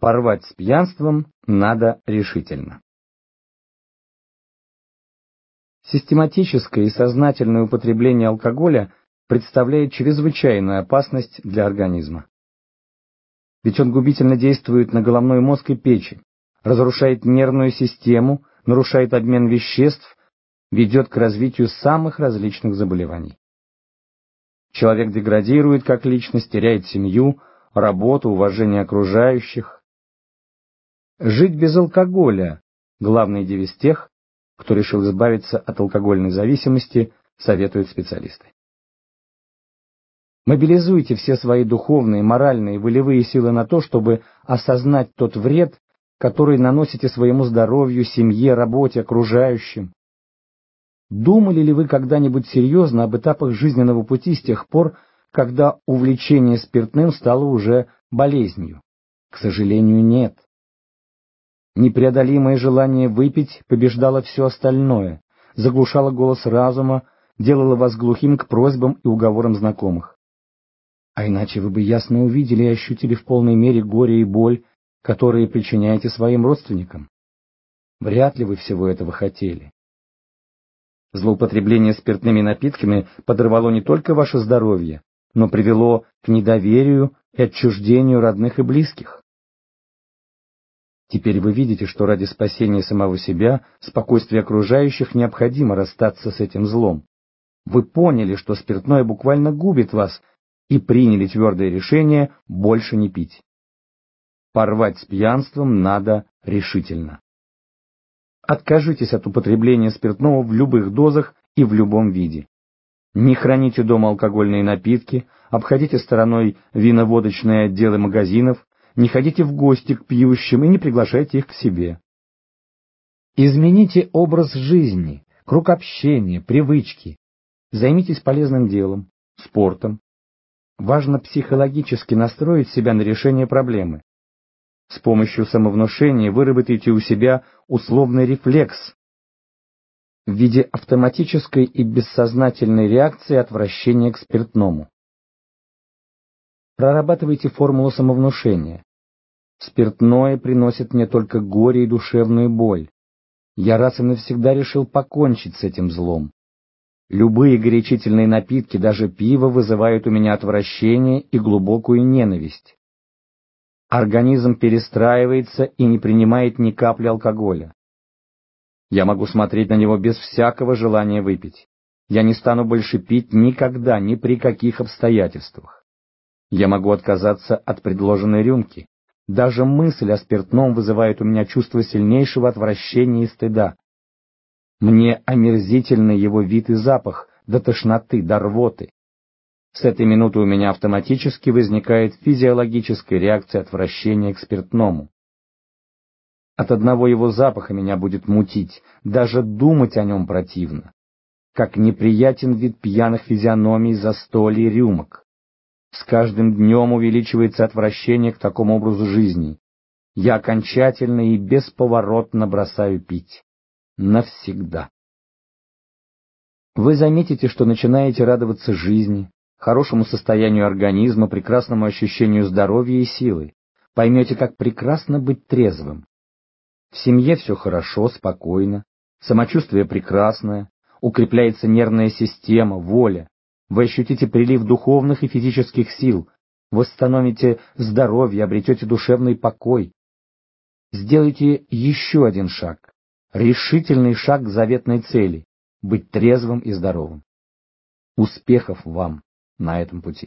Порвать с пьянством надо решительно. Систематическое и сознательное употребление алкоголя представляет чрезвычайную опасность для организма. Ведь он губительно действует на головной мозг и печень, разрушает нервную систему, нарушает обмен веществ, ведет к развитию самых различных заболеваний. Человек деградирует как личность, теряет семью, работу, уважение окружающих, Жить без алкоголя – главный девиз тех, кто решил избавиться от алкогольной зависимости, советуют специалисты. Мобилизуйте все свои духовные, моральные, волевые силы на то, чтобы осознать тот вред, который наносите своему здоровью, семье, работе, окружающим. Думали ли вы когда-нибудь серьезно об этапах жизненного пути с тех пор, когда увлечение спиртным стало уже болезнью? К сожалению, нет. Непреодолимое желание выпить побеждало все остальное, заглушало голос разума, делало вас глухим к просьбам и уговорам знакомых. А иначе вы бы ясно увидели и ощутили в полной мере горе и боль, которые причиняете своим родственникам. Вряд ли вы всего этого хотели. Злоупотребление спиртными напитками подрывало не только ваше здоровье, но привело к недоверию и отчуждению родных и близких. Теперь вы видите, что ради спасения самого себя, спокойствия окружающих, необходимо расстаться с этим злом. Вы поняли, что спиртное буквально губит вас, и приняли твердое решение больше не пить. Порвать с пьянством надо решительно. Откажитесь от употребления спиртного в любых дозах и в любом виде. Не храните дома алкогольные напитки, обходите стороной виноводочные отделы магазинов, не ходите в гости к пьющим и не приглашайте их к себе. Измените образ жизни, круг общения, привычки. Займитесь полезным делом, спортом. Важно психологически настроить себя на решение проблемы. С помощью самовнушения выработайте у себя условный рефлекс в виде автоматической и бессознательной реакции отвращения к спиртному. Прорабатывайте формулу самовнушения. Спиртное приносит мне только горе и душевную боль. Я раз и навсегда решил покончить с этим злом. Любые горячительные напитки, даже пиво, вызывают у меня отвращение и глубокую ненависть. Организм перестраивается и не принимает ни капли алкоголя. Я могу смотреть на него без всякого желания выпить. Я не стану больше пить никогда, ни при каких обстоятельствах. Я могу отказаться от предложенной рюмки. Даже мысль о спиртном вызывает у меня чувство сильнейшего отвращения и стыда. Мне омерзительный его вид и запах, до тошноты, до рвоты. С этой минуты у меня автоматически возникает физиологическая реакция отвращения к спиртному. От одного его запаха меня будет мутить, даже думать о нем противно. Как неприятен вид пьяных физиономий, застолий, рюмок. С каждым днем увеличивается отвращение к такому образу жизни. Я окончательно и бесповоротно бросаю пить. Навсегда. Вы заметите, что начинаете радоваться жизни, хорошему состоянию организма, прекрасному ощущению здоровья и силы. Поймете, как прекрасно быть трезвым. В семье все хорошо, спокойно, самочувствие прекрасное, укрепляется нервная система, воля. Вы ощутите прилив духовных и физических сил, восстановите здоровье, обретете душевный покой. Сделайте еще один шаг, решительный шаг к заветной цели — быть трезвым и здоровым. Успехов вам на этом пути!